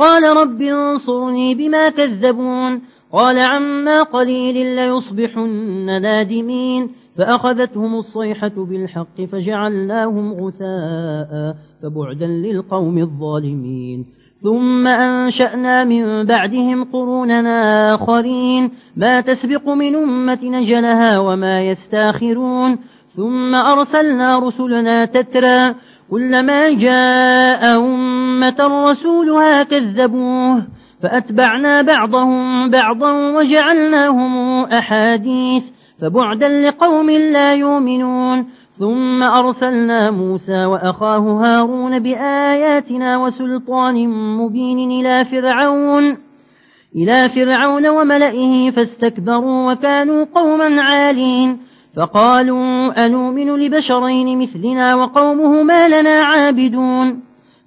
قال رب انصرني بما كذبون قال عما قليل ليصبحن نادمين فأخذتهم الصيحة بالحق فجعلناهم غثاء فبعدا للقوم الظالمين ثم أنشأنا من بعدهم قروننا آخرين ما تسبق من أمة نجلها وما يستاخرون ثم أرسلنا رسلنا تترى كلما جاء أمة رسولها كذبوه فأتبعنا بعضهم بعضا وجعلناهم أحاديث فبعدا لقوم لا يؤمنون. ثم أرسلنا موسى وأخاه هارون بآياتنا وسلطان مبين إلى فرعون إلى فرعون وملئه فاستكبروا وكانوا قوما عالين. فقالوا أنؤمن لبشرين مثلنا وقومهما لنا عابدون.